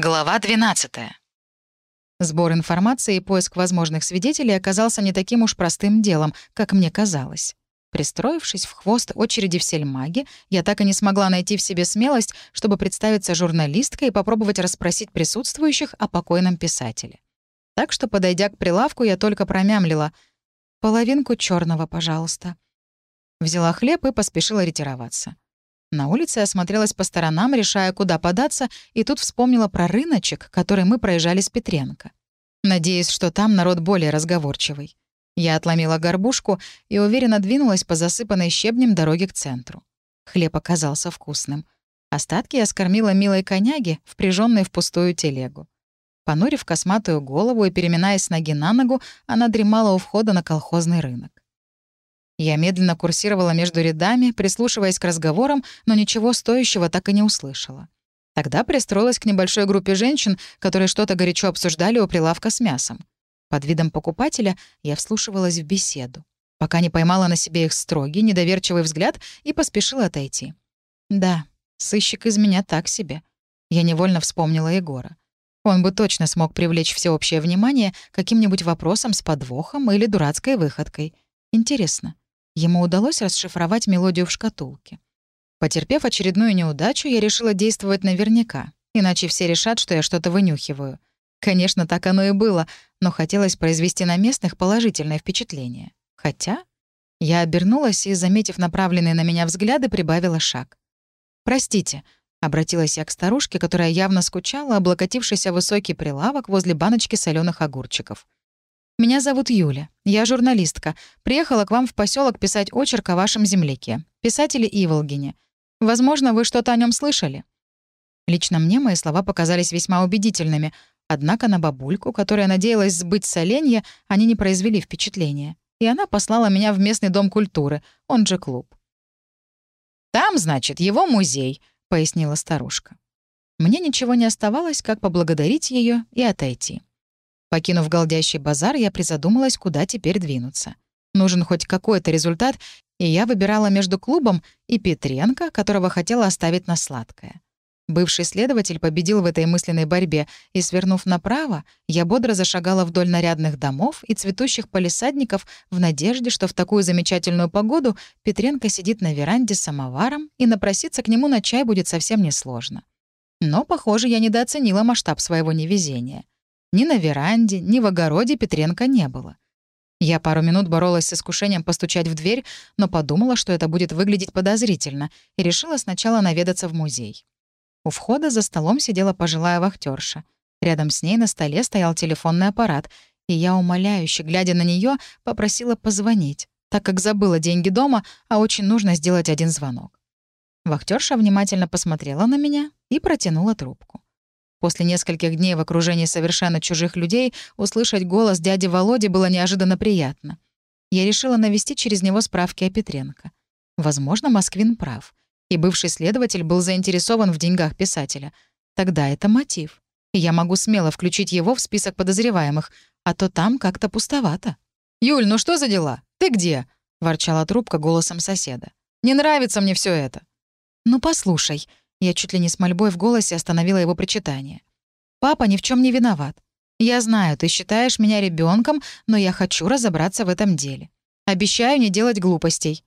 Глава 12. Сбор информации и поиск возможных свидетелей оказался не таким уж простым делом, как мне казалось. Пристроившись в хвост очереди в сельмаге, я так и не смогла найти в себе смелость, чтобы представиться журналисткой и попробовать расспросить присутствующих о покойном писателе. Так что, подойдя к прилавку, я только промямлила «Половинку черного, пожалуйста». Взяла хлеб и поспешила ретироваться. На улице осмотрелась по сторонам, решая, куда податься, и тут вспомнила про рыночек, который мы проезжали с Петренко. Надеюсь, что там народ более разговорчивый. Я отломила горбушку и уверенно двинулась по засыпанной щебнем дороге к центру. Хлеб оказался вкусным. Остатки я скормила милой коняге, впряженной в пустую телегу. Понурив косматую голову и переминаясь ноги на ногу, она дремала у входа на колхозный рынок. Я медленно курсировала между рядами, прислушиваясь к разговорам, но ничего стоящего так и не услышала. Тогда пристроилась к небольшой группе женщин, которые что-то горячо обсуждали у прилавка с мясом. Под видом покупателя я вслушивалась в беседу, пока не поймала на себе их строгий, недоверчивый взгляд и поспешила отойти. Да, сыщик из меня так себе. Я невольно вспомнила Егора. Он бы точно смог привлечь всеобщее внимание каким-нибудь вопросом с подвохом или дурацкой выходкой. Интересно, Ему удалось расшифровать мелодию в шкатулке. Потерпев очередную неудачу, я решила действовать наверняка, иначе все решат, что я что-то вынюхиваю. Конечно, так оно и было, но хотелось произвести на местных положительное впечатление. Хотя я обернулась и, заметив направленные на меня взгляды, прибавила шаг. «Простите», — обратилась я к старушке, которая явно скучала, облокотившись о высокий прилавок возле баночки соленых огурчиков. Меня зовут Юля. Я журналистка. Приехала к вам в поселок писать очерк о вашем земляке, писателе Иволгине. Возможно, вы что-то о нем слышали?» Лично мне мои слова показались весьма убедительными, однако на бабульку, которая надеялась сбыть соленья, они не произвели впечатления. И она послала меня в местный дом культуры, он же клуб. «Там, значит, его музей», — пояснила старушка. Мне ничего не оставалось, как поблагодарить ее и отойти. Покинув голдящий базар, я призадумалась, куда теперь двинуться. Нужен хоть какой-то результат, и я выбирала между клубом и Петренко, которого хотела оставить на сладкое. Бывший следователь победил в этой мысленной борьбе, и, свернув направо, я бодро зашагала вдоль нарядных домов и цветущих полисадников в надежде, что в такую замечательную погоду Петренко сидит на веранде с самоваром, и напроситься к нему на чай будет совсем несложно. Но, похоже, я недооценила масштаб своего невезения. Ни на веранде, ни в огороде Петренко не было. Я пару минут боролась с искушением постучать в дверь, но подумала, что это будет выглядеть подозрительно, и решила сначала наведаться в музей. У входа за столом сидела пожилая вахтерша. Рядом с ней на столе стоял телефонный аппарат, и я, умоляюще, глядя на нее, попросила позвонить, так как забыла деньги дома, а очень нужно сделать один звонок. Вахтерша внимательно посмотрела на меня и протянула трубку. После нескольких дней в окружении совершенно чужих людей услышать голос дяди Володи было неожиданно приятно. Я решила навести через него справки о Петренко. Возможно, Москвин прав. И бывший следователь был заинтересован в деньгах писателя. Тогда это мотив. И я могу смело включить его в список подозреваемых, а то там как-то пустовато. «Юль, ну что за дела? Ты где?» — ворчала трубка голосом соседа. «Не нравится мне все это». «Ну, послушай», я чуть ли не с мольбой в голосе остановила его причитание. «Папа ни в чем не виноват. Я знаю, ты считаешь меня ребенком, но я хочу разобраться в этом деле. Обещаю не делать глупостей».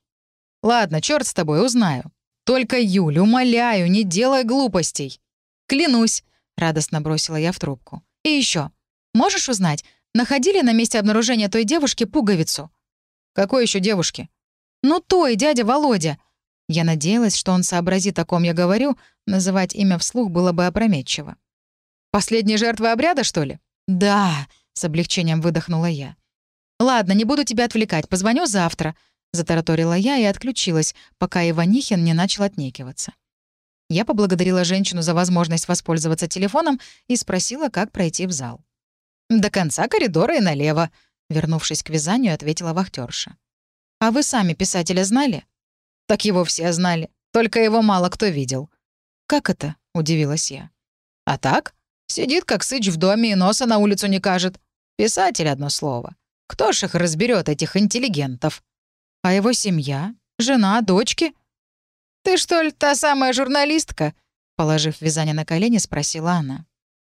«Ладно, черт с тобой, узнаю. Только, Юль, умоляю, не делай глупостей». «Клянусь», — радостно бросила я в трубку. «И еще, можешь узнать, находили на месте обнаружения той девушки пуговицу?» «Какой еще девушки?» «Ну той, дядя Володя», я надеялась, что он сообразит, о ком я говорю, называть имя вслух было бы опрометчиво. «Последние жертвы обряда, что ли?» «Да», — с облегчением выдохнула я. «Ладно, не буду тебя отвлекать, позвоню завтра», — затараторила я и отключилась, пока Иванихин не начал отнекиваться. Я поблагодарила женщину за возможность воспользоваться телефоном и спросила, как пройти в зал. «До конца коридора и налево», — вернувшись к вязанию, ответила вахтерша. «А вы сами писателя знали?» Так его все знали. Только его мало кто видел. «Как это?» — удивилась я. «А так? Сидит, как сыч в доме и носа на улицу не кажет. Писатель, одно слово. Кто ж их разберет этих интеллигентов? А его семья? Жена, дочки?» «Ты что ли та самая журналистка?» Положив вязание на колени, спросила она.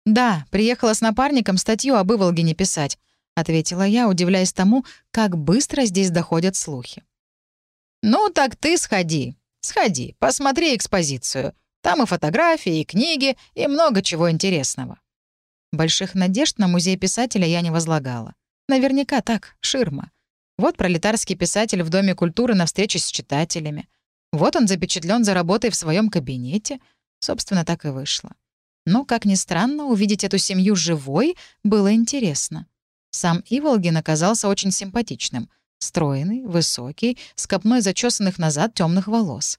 «Да, приехала с напарником статью об Иволгине писать», — ответила я, удивляясь тому, как быстро здесь доходят слухи. «Ну, так ты сходи. Сходи, посмотри экспозицию. Там и фотографии, и книги, и много чего интересного». Больших надежд на музей писателя я не возлагала. Наверняка так, ширма. Вот пролетарский писатель в Доме культуры на встрече с читателями. Вот он запечатлен за работой в своем кабинете. Собственно, так и вышло. Но, как ни странно, увидеть эту семью живой было интересно. Сам Иволгин оказался очень симпатичным. Стройный, высокий, с копной зачесанных назад темных волос.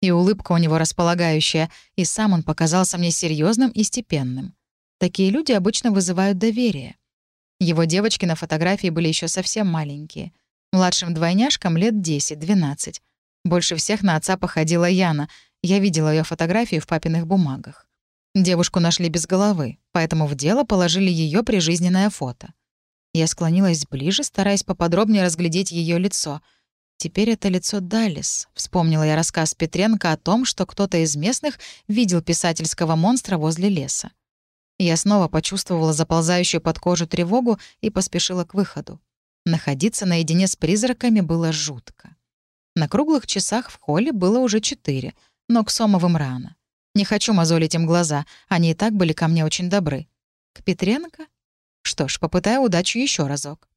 И улыбка у него располагающая, и сам он показался мне серьезным и степенным. Такие люди обычно вызывают доверие. Его девочки на фотографии были еще совсем маленькие. Младшим двойняшкам лет 10-12. Больше всех на отца походила Яна. Я видела ее фотографию в папиных бумагах. Девушку нашли без головы, поэтому в дело положили ее прижизненное фото. Я склонилась ближе, стараясь поподробнее разглядеть ее лицо. Теперь это лицо Далис. Вспомнила я рассказ Петренко о том, что кто-то из местных видел писательского монстра возле леса. Я снова почувствовала заползающую под кожу тревогу и поспешила к выходу. Находиться наедине с призраками было жутко. На круглых часах в холле было уже четыре, но к Сомовым рано. Не хочу мозолить им глаза, они и так были ко мне очень добры. К Петренко? Что ж, попытаю удачу еще разок.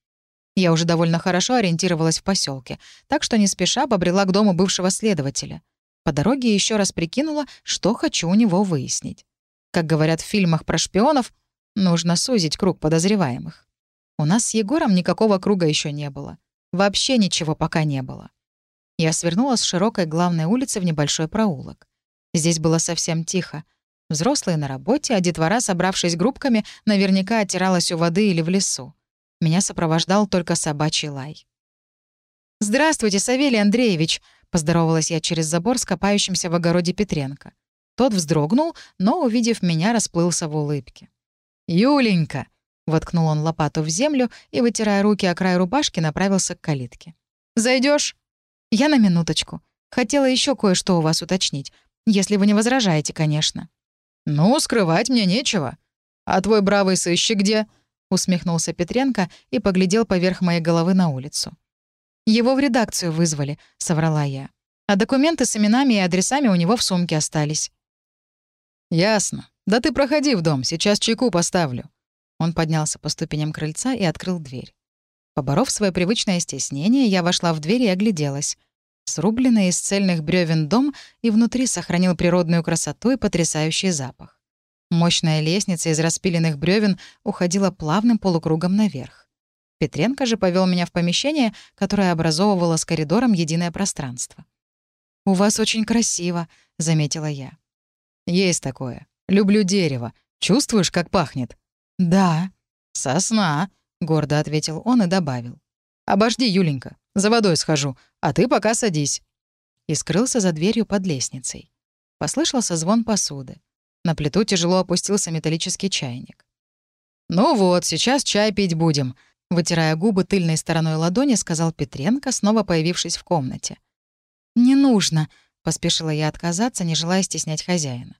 Я уже довольно хорошо ориентировалась в поселке, так что не спеша побрела к дому бывшего следователя. По дороге еще раз прикинула, что хочу у него выяснить. Как говорят в фильмах про шпионов, нужно сузить круг подозреваемых. У нас с Егором никакого круга еще не было. Вообще ничего пока не было. Я свернула с широкой главной улицы в небольшой проулок. Здесь было совсем тихо. Взрослые на работе, а детвора, собравшись группками, наверняка оттиралась у воды или в лесу. Меня сопровождал только собачий лай. «Здравствуйте, Савелий Андреевич!» — поздоровалась я через забор с копающимся в огороде Петренко. Тот вздрогнул, но, увидев меня, расплылся в улыбке. «Юленька!» — воткнул он лопату в землю и, вытирая руки о край рубашки, направился к калитке. Зайдешь? «Я на минуточку. Хотела еще кое-что у вас уточнить. Если вы не возражаете, конечно». «Ну, скрывать мне нечего. А твой бравый сыщик где?» — усмехнулся Петренко и поглядел поверх моей головы на улицу. «Его в редакцию вызвали», — соврала я. «А документы с именами и адресами у него в сумке остались». «Ясно. Да ты проходи в дом, сейчас чайку поставлю». Он поднялся по ступеням крыльца и открыл дверь. Поборов свое привычное стеснение, я вошла в дверь и огляделась. Срубленный из цельных бревен дом и внутри сохранил природную красоту и потрясающий запах. Мощная лестница из распиленных бревен уходила плавным полукругом наверх. Петренко же повел меня в помещение, которое образовывало с коридором единое пространство. «У вас очень красиво», — заметила я. «Есть такое. Люблю дерево. Чувствуешь, как пахнет?» «Да». «Сосна», — гордо ответил он и добавил. «Обожди, Юленька, за водой схожу, а ты пока садись». И скрылся за дверью под лестницей. Послышался звон посуды. На плиту тяжело опустился металлический чайник. «Ну вот, сейчас чай пить будем», — вытирая губы тыльной стороной ладони, сказал Петренко, снова появившись в комнате. «Не нужно», — поспешила я отказаться, не желая стеснять хозяина.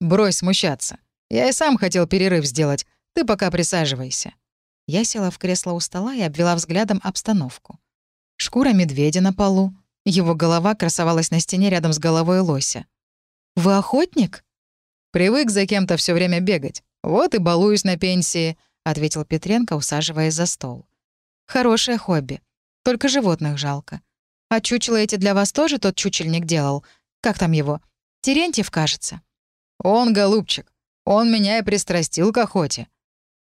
«Брось смущаться. Я и сам хотел перерыв сделать. Ты пока присаживайся». Я села в кресло у стола и обвела взглядом обстановку. Шкура медведя на полу. Его голова красовалась на стене рядом с головой лося. «Вы охотник?» «Привык за кем-то все время бегать. Вот и балуюсь на пенсии», — ответил Петренко, усаживаясь за стол. «Хорошее хобби. Только животных жалко. А чучело эти для вас тоже тот чучельник делал? Как там его? Терентьев, кажется». «Он, голубчик. Он меня и пристрастил к охоте.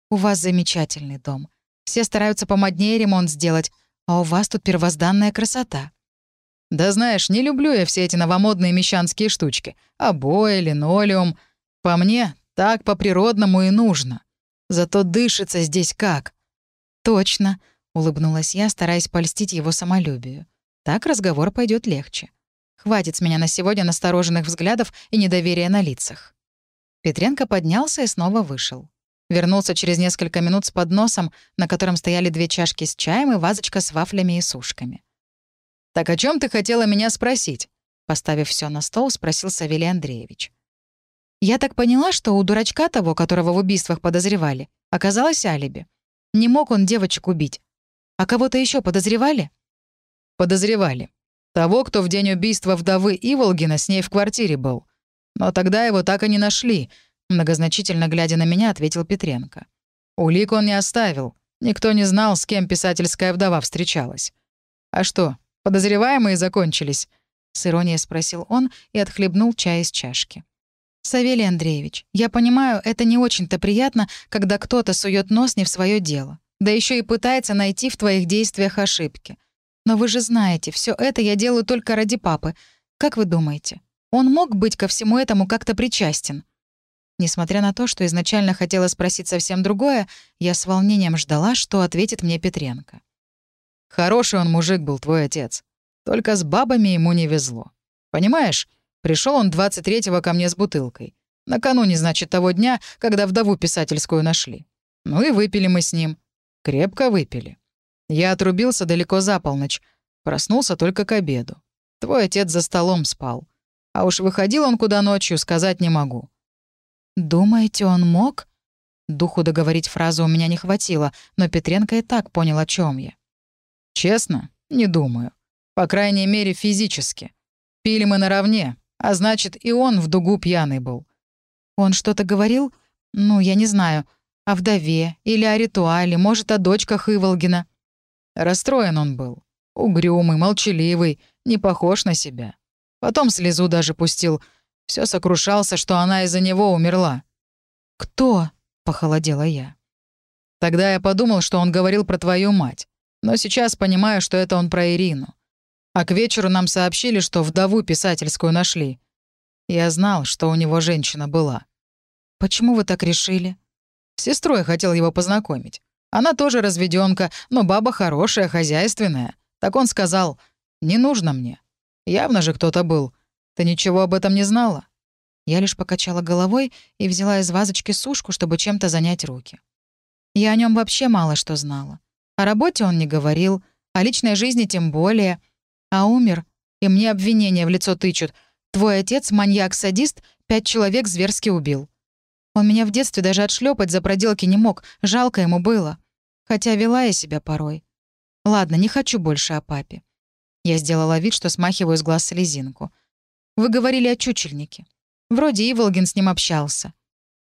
У вас замечательный дом. Все стараются помоднее ремонт сделать, а у вас тут первозданная красота». «Да знаешь, не люблю я все эти новомодные мещанские штучки. Обои, линолеум. По мне, так по-природному и нужно. Зато дышится здесь как». «Точно», — улыбнулась я, стараясь польстить его самолюбию. «Так разговор пойдет легче. Хватит с меня на сегодня настороженных взглядов и недоверия на лицах». Петренко поднялся и снова вышел. Вернулся через несколько минут с подносом, на котором стояли две чашки с чаем и вазочка с вафлями и сушками. «Так о чем ты хотела меня спросить?» Поставив все на стол, спросил Савелий Андреевич. Я так поняла, что у дурачка того, которого в убийствах подозревали, оказалось алиби. Не мог он девочек убить. А кого-то еще подозревали? Подозревали. Того, кто в день убийства вдовы Иволгина с ней в квартире был. Но тогда его так и не нашли, многозначительно глядя на меня, ответил Петренко. Улик он не оставил. Никто не знал, с кем писательская вдова встречалась. А что, подозреваемые закончились? С иронией спросил он и отхлебнул чай из чашки. «Савелий Андреевич, я понимаю, это не очень-то приятно, когда кто-то сует нос не в свое дело, да еще и пытается найти в твоих действиях ошибки. Но вы же знаете, все это я делаю только ради папы. Как вы думаете, он мог быть ко всему этому как-то причастен?» Несмотря на то, что изначально хотела спросить совсем другое, я с волнением ждала, что ответит мне Петренко. «Хороший он мужик был, твой отец. Только с бабами ему не везло. Понимаешь, Пришел он 23-го ко мне с бутылкой. Накануне, значит, того дня, когда вдову писательскую нашли. Ну и выпили мы с ним. Крепко выпили. Я отрубился далеко за полночь. Проснулся только к обеду. Твой отец за столом спал. А уж выходил он куда ночью, сказать не могу. «Думаете, он мог?» Духу договорить фразу у меня не хватило, но Петренко и так понял, о чем я. «Честно? Не думаю. По крайней мере, физически. Пили мы наравне, а значит, и он в дугу пьяный был. Он что-то говорил? Ну, я не знаю. О вдове или о ритуале, может, о дочках Иволгина. Расстроен он был. Угрюмый, молчаливый, не похож на себя. Потом слезу даже пустил. Все сокрушался, что она из-за него умерла. «Кто?» — похолодела я. Тогда я подумал, что он говорил про твою мать. Но сейчас понимаю, что это он про Ирину. А к вечеру нам сообщили, что вдову писательскую нашли. Я знал, что у него женщина была. Почему вы так решили? С сестрой хотел его познакомить. Она тоже разведенка, но баба хорошая, хозяйственная. Так он сказал, не нужно мне. Явно же кто-то был. Ты ничего об этом не знала? Я лишь покачала головой и взяла из вазочки сушку, чтобы чем-то занять руки. Я о нем вообще мало что знала. О работе он не говорил, о личной жизни тем более — а умер, и мне обвинения в лицо тычут. Твой отец, маньяк-садист, пять человек зверски убил. Он меня в детстве даже отшлепать за проделки не мог, жалко ему было. Хотя вела я себя порой. Ладно, не хочу больше о папе. Я сделала вид, что смахиваю с глаз слезинку. Вы говорили о чучельнике. Вроде Иволгин с ним общался.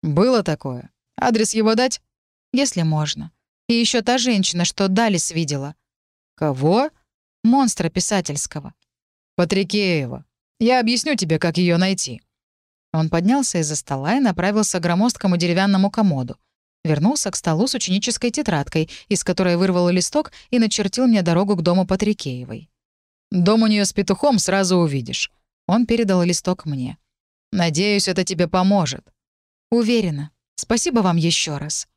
Было такое. Адрес его дать? Если можно. И еще та женщина, что Далис видела. Кого? монстра писательского. «Патрикеева. Я объясню тебе, как ее найти». Он поднялся из-за стола и направился к громоздкому деревянному комоду. Вернулся к столу с ученической тетрадкой, из которой вырвал листок и начертил мне дорогу к дому Патрикеевой. «Дом у нее с петухом сразу увидишь». Он передал листок мне. «Надеюсь, это тебе поможет». «Уверена. Спасибо вам еще раз».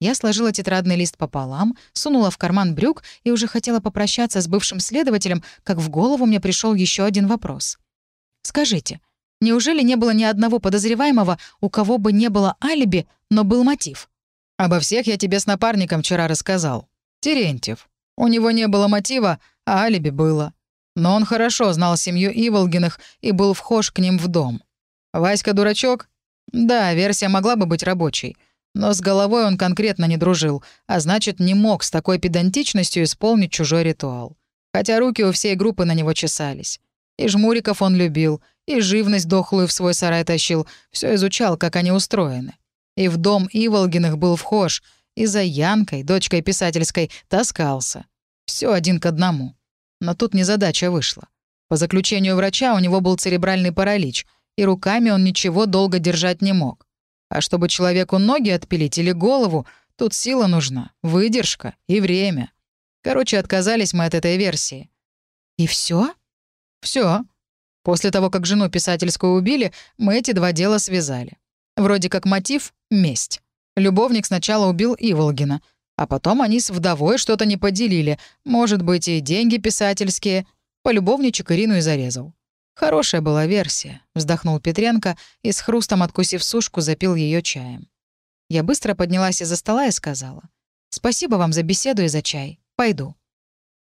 Я сложила тетрадный лист пополам, сунула в карман брюк и уже хотела попрощаться с бывшим следователем, как в голову мне пришел еще один вопрос. «Скажите, неужели не было ни одного подозреваемого, у кого бы не было алиби, но был мотив?» «Обо всех я тебе с напарником вчера рассказал. Терентьев. У него не было мотива, а алиби было. Но он хорошо знал семью Иволгиных и был вхож к ним в дом. Васька дурачок? Да, версия могла бы быть рабочей — но с головой он конкретно не дружил, а значит, не мог с такой педантичностью исполнить чужой ритуал. Хотя руки у всей группы на него чесались. И жмуриков он любил, и живность дохлую в свой сарай тащил, все изучал, как они устроены. И в дом Иволгиных был вхож, и за Янкой, дочкой писательской, таскался. Все один к одному. Но тут незадача вышла. По заключению врача у него был церебральный паралич, и руками он ничего долго держать не мог. А чтобы человеку ноги отпилить или голову, тут сила нужна, выдержка и время. Короче, отказались мы от этой версии. И все? Все. После того, как жену писательскую убили, мы эти два дела связали. Вроде как мотив — месть. Любовник сначала убил Иволгина, а потом они с вдовой что-то не поделили, может быть, и деньги писательские. Полюбовничек Ирину и зарезал. «Хорошая была версия», — вздохнул Петренко и с хрустом, откусив сушку, запил ее чаем. Я быстро поднялась из-за стола и сказала. «Спасибо вам за беседу и за чай. Пойду».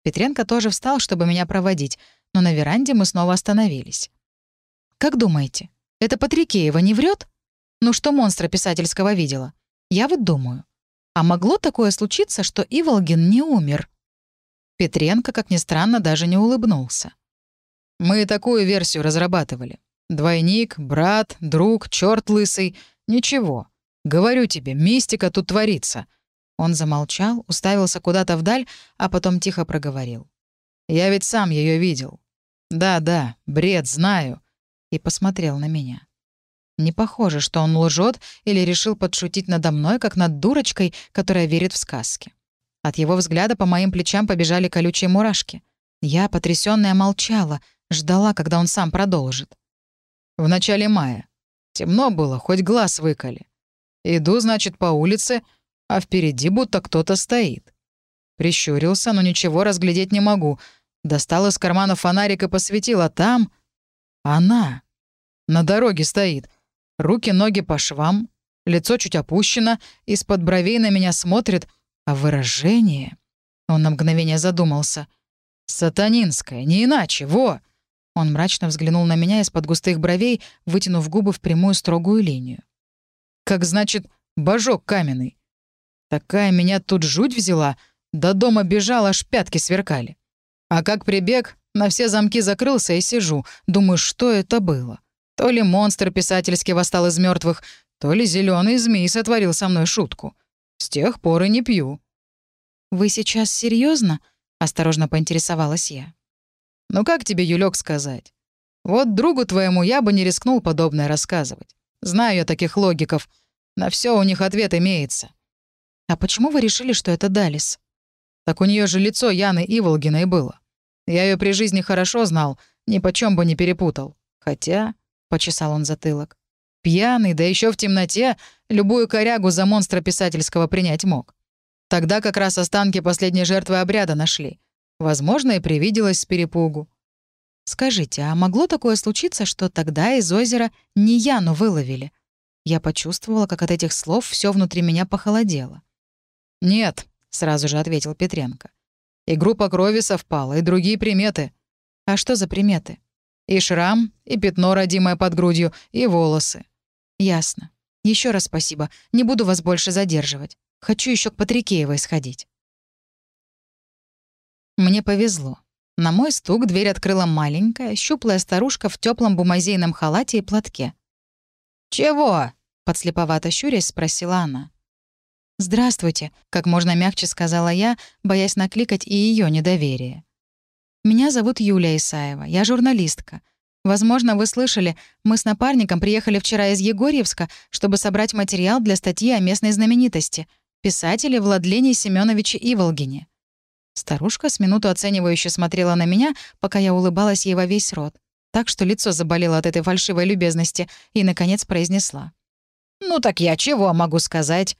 Петренко тоже встал, чтобы меня проводить, но на веранде мы снова остановились. «Как думаете, это Патрикеева не врет? Ну что монстра писательского видела? Я вот думаю, а могло такое случиться, что Иволгин не умер? Петренко, как ни странно, даже не улыбнулся. Мы такую версию разрабатывали. Двойник, брат, друг, черт лысый. Ничего. Говорю тебе, мистика тут творится. Он замолчал, уставился куда-то вдаль, а потом тихо проговорил. Я ведь сам ее видел. Да-да, бред, знаю. И посмотрел на меня. Не похоже, что он лжет или решил подшутить надо мной, как над дурочкой, которая верит в сказки. От его взгляда по моим плечам побежали колючие мурашки. Я, потрясённая, молчала, ждала, когда он сам продолжит. В начале мая. Темно было, хоть глаз выколи. Иду, значит, по улице, а впереди будто кто-то стоит. Прищурился, но ничего разглядеть не могу. Достал из кармана фонарик и посветил, а там... Она. На дороге стоит. Руки-ноги по швам, лицо чуть опущено, из-под бровей на меня смотрит, а выражение... Он на мгновение задумался. «Сатанинское, не иначе, во!» Он мрачно взглянул на меня из-под густых бровей, вытянув губы в прямую строгую линию. «Как значит, божок каменный? Такая меня тут жуть взяла, до дома бежал, аж пятки сверкали. А как прибег, на все замки закрылся и сижу, думаю, что это было. То ли монстр писательски восстал из мертвых, то ли зеленый змей сотворил со мной шутку. С тех пор и не пью». «Вы сейчас серьезно? осторожно поинтересовалась я. Ну как тебе, Юлек, сказать? Вот другу твоему я бы не рискнул подобное рассказывать. Знаю я таких логиков. На все у них ответ имеется. А почему вы решили, что это Далис? Так у нее же лицо Яны Иволгиной было. Я ее при жизни хорошо знал, ни почем бы не перепутал. Хотя, — почесал он затылок, — пьяный, да еще в темноте, любую корягу за монстра писательского принять мог. Тогда как раз останки последней жертвы обряда нашли. Возможно, и привиделось с перепугу. «Скажите, а могло такое случиться, что тогда из озера не Яну выловили?» Я почувствовала, как от этих слов все внутри меня похолодело. «Нет», — сразу же ответил Петренко. «И группа крови совпала, и другие приметы». «А что за приметы?» «И шрам, и пятно, родимое под грудью, и волосы». «Ясно. Еще раз спасибо. Не буду вас больше задерживать. Хочу еще к Патрикеевой сходить». Мне повезло. На мой стук дверь открыла маленькая, щуплая старушка в теплом бумазейном халате и платке. «Чего?» — подслеповато щурясь спросила она. «Здравствуйте», — как можно мягче сказала я, боясь накликать и ее недоверие. «Меня зовут Юлия Исаева, я журналистка. Возможно, вы слышали, мы с напарником приехали вчера из Егорьевска, чтобы собрать материал для статьи о местной знаменитости, писателе Владлене Семеновиче Иволгине. Старушка с минуту оценивающе смотрела на меня, пока я улыбалась ей во весь рот, так что лицо заболело от этой фальшивой любезности, и, наконец, произнесла. «Ну так я чего могу сказать?»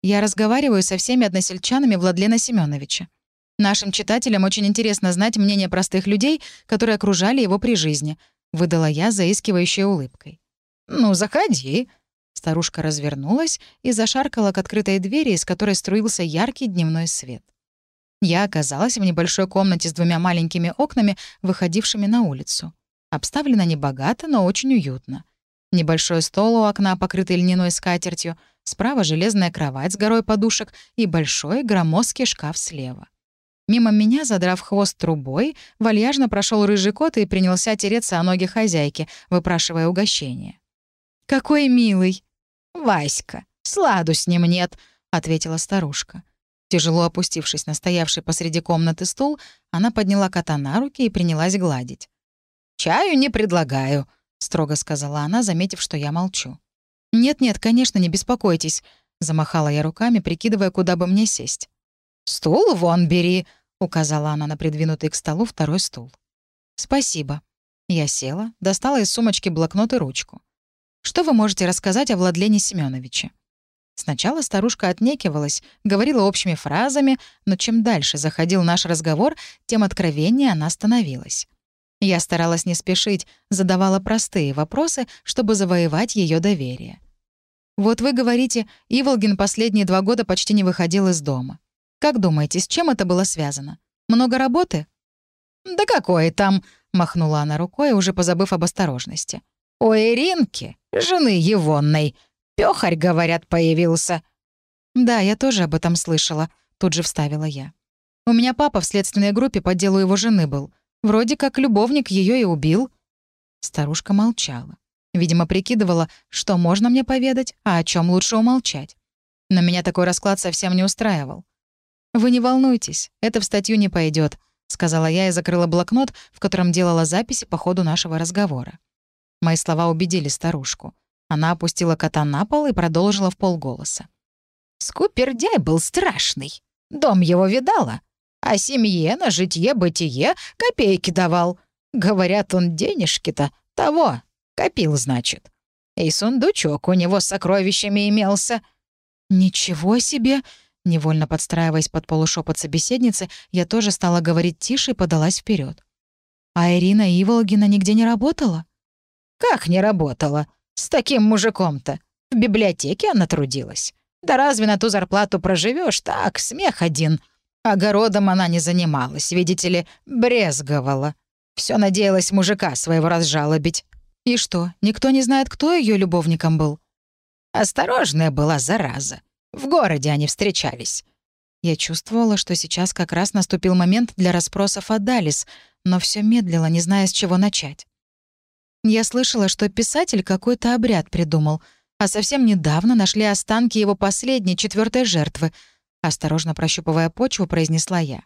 Я разговариваю со всеми односельчанами Владлена Семеновича. Нашим читателям очень интересно знать мнение простых людей, которые окружали его при жизни», — выдала я заискивающей улыбкой. «Ну, заходи». Старушка развернулась и зашаркала к открытой двери, из которой струился яркий дневной свет. Я оказалась в небольшой комнате с двумя маленькими окнами, выходившими на улицу. Обставлена небогато, но очень уютно. Небольшой стол у окна, покрытый льняной скатертью, справа железная кровать с горой подушек и большой громоздкий шкаф слева. Мимо меня, задрав хвост трубой, вальяжно прошел рыжий кот и принялся тереться о ноги хозяйки, выпрашивая угощение. «Какой милый!» «Васька, сладу с ним нет», — ответила старушка. Тяжело опустившись на стоявший посреди комнаты стул, она подняла кота на руки и принялась гладить. «Чаю не предлагаю», — строго сказала она, заметив, что я молчу. «Нет-нет, конечно, не беспокойтесь», — замахала я руками, прикидывая, куда бы мне сесть. «Стул вон бери», — указала она на придвинутый к столу второй стул. «Спасибо». Я села, достала из сумочки блокнот и ручку. «Что вы можете рассказать о Владлене Семеновиче? Сначала старушка отнекивалась, говорила общими фразами, но чем дальше заходил наш разговор, тем откровеннее она становилась. Я старалась не спешить, задавала простые вопросы, чтобы завоевать ее доверие. «Вот вы говорите, Иволгин последние два года почти не выходил из дома. Как думаете, с чем это было связано? Много работы?» «Да какое там!» — махнула она рукой, уже позабыв об осторожности. «У Иринки, жены Егонной, Пёхарь, говорят, появился». «Да, я тоже об этом слышала», — тут же вставила я. «У меня папа в следственной группе по делу его жены был. Вроде как любовник ее и убил». Старушка молчала. Видимо, прикидывала, что можно мне поведать, а о чем лучше умолчать. Но меня такой расклад совсем не устраивал. «Вы не волнуйтесь, это в статью не пойдет, сказала я и закрыла блокнот, в котором делала записи по ходу нашего разговора. Мои слова убедили старушку. Она опустила кота на пол и продолжила в полголоса. «Скупердяй был страшный. Дом его видала. А семье на житье-бытие копейки давал. Говорят, он денежки-то того, копил, значит. И сундучок у него с сокровищами имелся». «Ничего себе!» Невольно подстраиваясь под полушепот собеседницы, я тоже стала говорить тише и подалась вперед. «А Ирина Иволгина нигде не работала?» «Как не работала? С таким мужиком-то. В библиотеке она трудилась. Да разве на ту зарплату проживешь? Так, смех один. Огородом она не занималась, видите ли, брезговала. Все надеялась мужика своего разжалобить. И что, никто не знает, кто ее любовником был? Осторожная была зараза. В городе они встречались. Я чувствовала, что сейчас как раз наступил момент для расспросов о Далис, но все медлила, не зная, с чего начать. Я слышала, что писатель какой-то обряд придумал, а совсем недавно нашли останки его последней, четвертой жертвы. Осторожно прощупывая почву, произнесла я.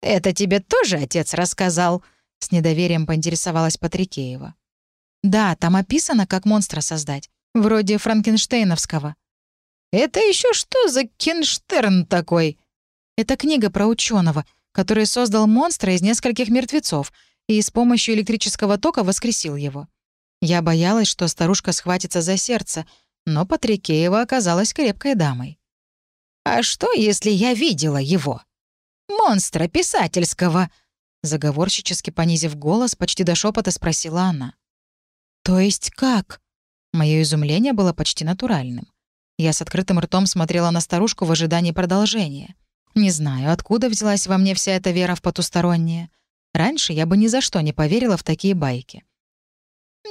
«Это тебе тоже отец рассказал?» — с недоверием поинтересовалась Патрикеева. «Да, там описано, как монстра создать. Вроде франкенштейновского». «Это еще что за Кинштерн такой?» «Это книга про ученого, который создал монстра из нескольких мертвецов и с помощью электрического тока воскресил его. Я боялась, что старушка схватится за сердце, но Патрикеева оказалась крепкой дамой. «А что, если я видела его? Монстра писательского!» Заговорщически понизив голос, почти до шепота спросила она. «То есть как?» Мое изумление было почти натуральным. Я с открытым ртом смотрела на старушку в ожидании продолжения. Не знаю, откуда взялась во мне вся эта вера в потустороннее. Раньше я бы ни за что не поверила в такие байки.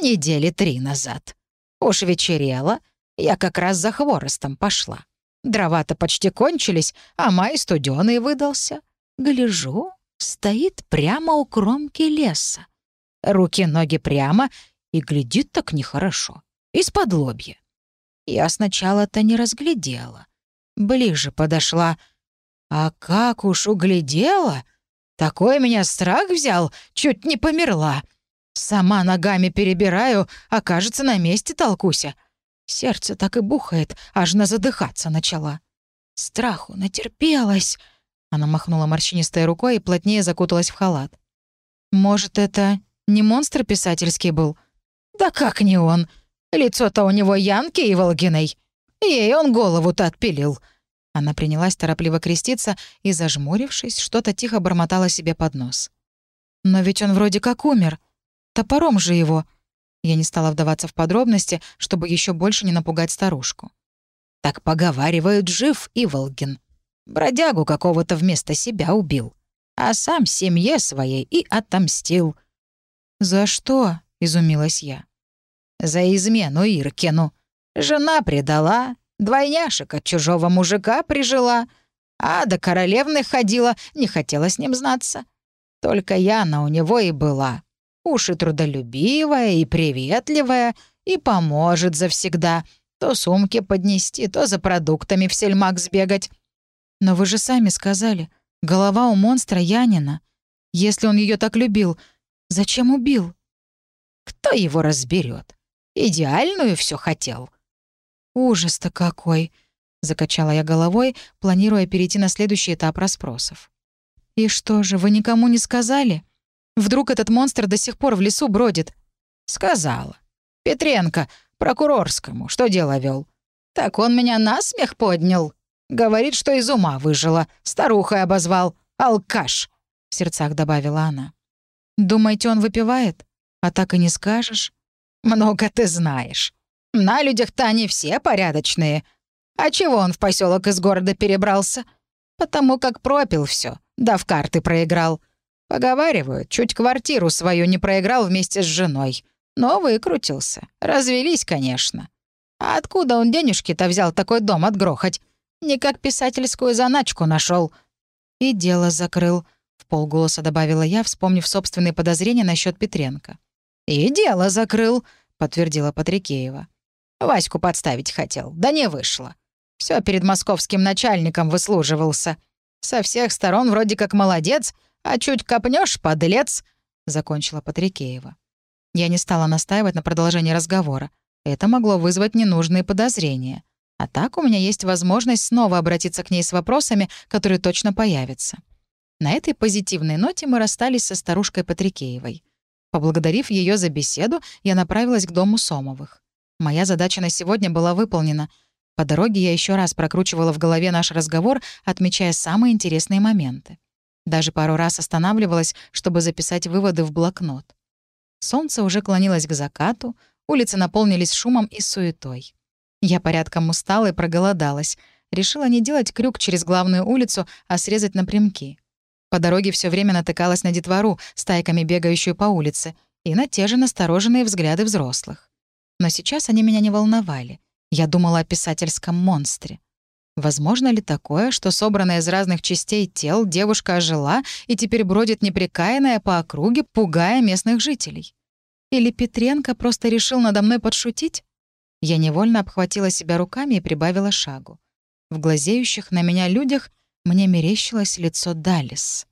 Недели три назад. Уж вечерело, я как раз за хворостом пошла. Дрова-то почти кончились, а май студёный выдался. Гляжу, стоит прямо у кромки леса. Руки-ноги прямо, и глядит так нехорошо. Из-под лобья. Я сначала-то не разглядела. Ближе подошла. А как уж углядела, такой меня страх взял, чуть не померла. Сама ногами перебираю, а кажется, на месте толкуся. Сердце так и бухает, аж на задыхаться начала. Страху натерпелась. Она махнула морщинистой рукой и плотнее закуталась в халат. «Может, это не монстр писательский был?» «Да как не он? Лицо-то у него Янки и Волгиной. Ей он голову-то отпилил». Она принялась торопливо креститься и, зажмурившись, что-то тихо бормотала себе под нос. «Но ведь он вроде как умер. Топором же его». Я не стала вдаваться в подробности, чтобы еще больше не напугать старушку. «Так поговаривают, жив Иволгин. Бродягу какого-то вместо себя убил, а сам семье своей и отомстил». «За что?» — изумилась я. За измену Иркину. Жена предала, двойняшек от чужого мужика прижила, а до королевны ходила, не хотела с ним знаться. Только Яна у него и была. Уши трудолюбивая и приветливая, и поможет завсегда. То сумки поднести, то за продуктами в сельмак сбегать. Но вы же сами сказали, голова у монстра Янина. Если он ее так любил, зачем убил? Кто его разберет? Идеальную все хотел». «Ужас-то какой!» — закачала я головой, планируя перейти на следующий этап расспросов. «И что же, вы никому не сказали? Вдруг этот монстр до сих пор в лесу бродит?» «Сказала. Петренко, прокурорскому, что дело вел. Так он меня на смех поднял. Говорит, что из ума выжила, старухой обозвал. Алкаш!» — в сердцах добавила она. «Думаете, он выпивает? А так и не скажешь?» «Много ты знаешь. На людях-то они все порядочные. А чего он в поселок из города перебрался? Потому как пропил все, да в карты проиграл. Поговаривают, чуть квартиру свою не проиграл вместе с женой. Но выкрутился. Развелись, конечно. А откуда он денежки-то взял такой дом отгрохать? Не как писательскую заначку нашел. «И дело закрыл», — в полголоса добавила я, вспомнив собственные подозрения насчет Петренко. «И дело закрыл», — подтвердила Патрикеева. «Ваську подставить хотел, да не вышло. Все перед московским начальником выслуживался. Со всех сторон вроде как молодец, а чуть копнешь, подлец», — закончила Патрикеева. Я не стала настаивать на продолжении разговора. Это могло вызвать ненужные подозрения. А так у меня есть возможность снова обратиться к ней с вопросами, которые точно появятся. На этой позитивной ноте мы расстались со старушкой Патрикеевой. Поблагодарив ее за беседу, я направилась к дому Сомовых. Моя задача на сегодня была выполнена. По дороге я еще раз прокручивала в голове наш разговор, отмечая самые интересные моменты. Даже пару раз останавливалась, чтобы записать выводы в блокнот. Солнце уже клонилось к закату, улицы наполнились шумом и суетой. Я порядком устала и проголодалась. Решила не делать крюк через главную улицу, а срезать напрямки. По дороге все время натыкалась на детвору, стайками бегающую по улице, и на те же настороженные взгляды взрослых. Но сейчас они меня не волновали. Я думала о писательском монстре. Возможно ли такое, что собранная из разных частей тел девушка ожила и теперь бродит неприкаянная по округе, пугая местных жителей? Или Петренко просто решил надо мной подшутить? Я невольно обхватила себя руками и прибавила шагу. В глазеющих на меня людях мне мерещилось лицо Далис.